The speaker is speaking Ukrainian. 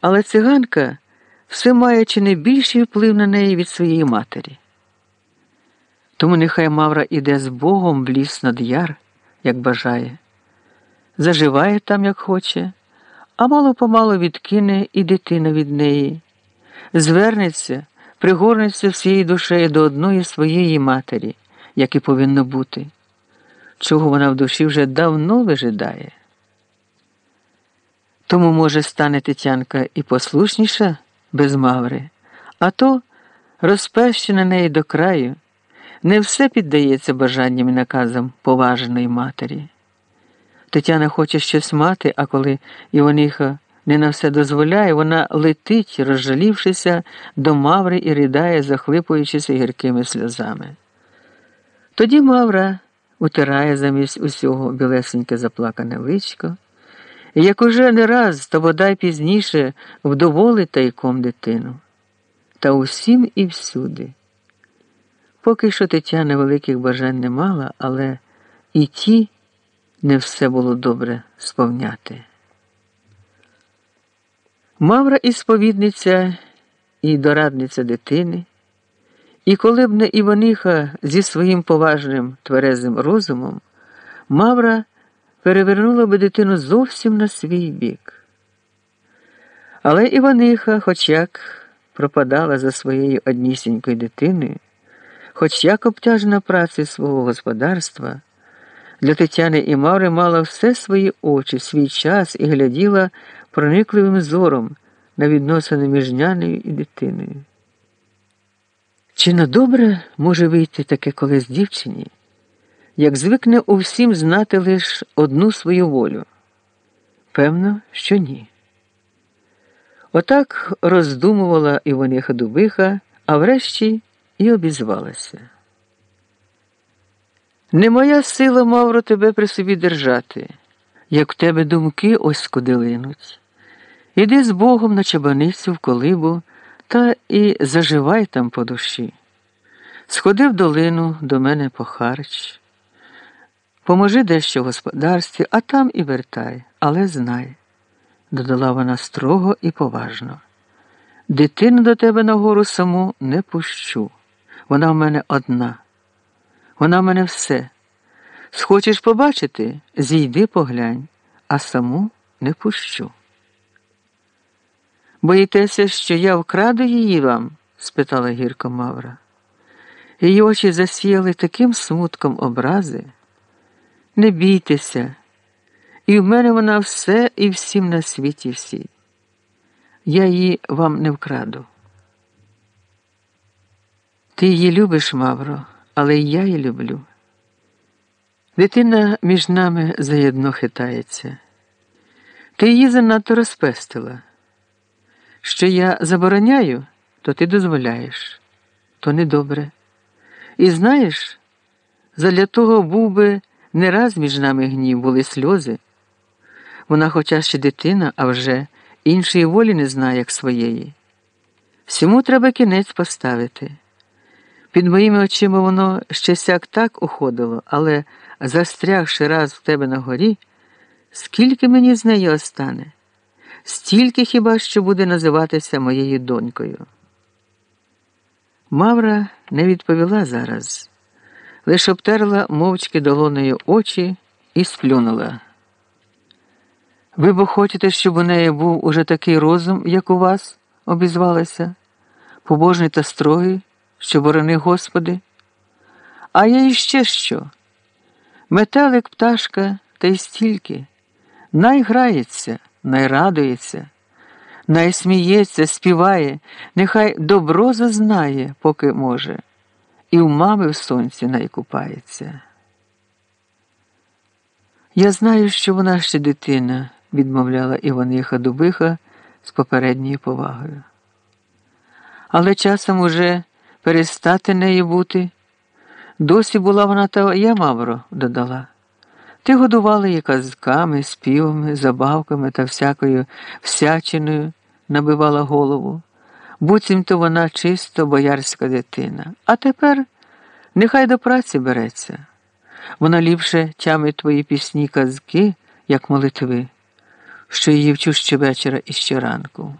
Але циганка все має чи не більший вплив на неї від своєї матері. Тому нехай Мавра іде з Богом в ліс над яр, як бажає, заживає там, як хоче, а мало помалу відкине і дитина від неї, звернеться, пригорнеться всією душею до одної своєї матері, як і повинно бути, чого вона в душі вже давно вижидає. Тому, може, стане Тетянка і послушніша без Маври, а то розпещена на неї до краю. Не все піддається бажанням і наказам поважної матері. Тетяна хоче щось мати, а коли Іваниха не на все дозволяє, вона летить, розжалівшися до Маври і ридає, захлипуючися гіркими сльозами. Тоді Мавра утирає замість усього білесеньке заплакане личко, як уже не раз, то бодай пізніше вдоволить тайком дитину. Та усім і всюди. Поки що Тетяна великих бажань не мала, але і ті не все було добре сповняти. Мавра і сповідниця і дорадниця дитини, і коли б не Іваниха зі своїм поважним тверезим розумом, Мавра перевернула би дитину зовсім на свій бік. Але Іваниха, хоч як пропадала за своєю однісінькою дитиною, хоч як обтяжена працею свого господарства, для Тетяни і Маври мала все свої очі, свій час і гляділа проникливим зором на відносини між нянею і дитиною. Чи на добре може вийти таке колись дівчині, як звикне у всім знати лише одну свою волю? Певно, що ні. Отак роздумувала Іваниха Дубиха, а врешті і обізвалася. Не моя сила, Мавро, тебе при собі держати, як в тебе думки ось куди линуть. Іди з Богом на чабаницю в колибу та і заживай там по душі. Сходи в долину до мене по харч. Поможи дещо в господарстві, а там і вертай, але знай, додала вона строго і поважно. Дитину до тебе нагору саму не пущу. Вона в мене одна. Вона в мене все. Схочеш побачити, зійди поглянь, а саму не пущу. Боїтеся, що я вкраду її вам? спитала гірко Мавра. Її очі засіяли таким смутком образи. Не бійтеся, і в мене вона все і всім на світі всі. Я її вам не вкраду. Ти її любиш, Мавро, але і я її люблю. Дитина між нами заєдно хитається. Ти її занадто розпестила. Що я забороняю, то ти дозволяєш, то недобре. І знаєш, задля того був би не раз між нами гнів були сльози. Вона, хоча ще дитина, а вже іншої волі не знає, як своєї. Всьому треба кінець поставити. Під моїми очима воно ще сяк так уходило, але, застрягши раз в тебе на горі, скільки мені з неї остане, стільки хіба що буде називатися моєю донькою. Мавра не відповіла зараз, лише обтерла мовчки долонею очі і сплюнула. Ви б хочете, щоб у неї був уже такий розум, як у вас, обізвалася, побожний та строгий що борони Господи, а я іще що? Метелик пташка та й стільки, най грається, най радується, най сміється, співає, нехай добро зазнає, поки може, і в мами в сонці найкупається. Я знаю, що вона ще дитина, відмовляла Іваниха Дубиха з попередньою повагою. Але часом уже перестати нею бути. Досі була вона та я, Мавро, додала. Ти годувала її казками, співами, забавками та всякою всячиною набивала голову. Буцімто вона чисто боярська дитина. А тепер нехай до праці береться. Вона ліпше тямить твої пісні казки, як молитви, що її вчу щовечора і щоранку.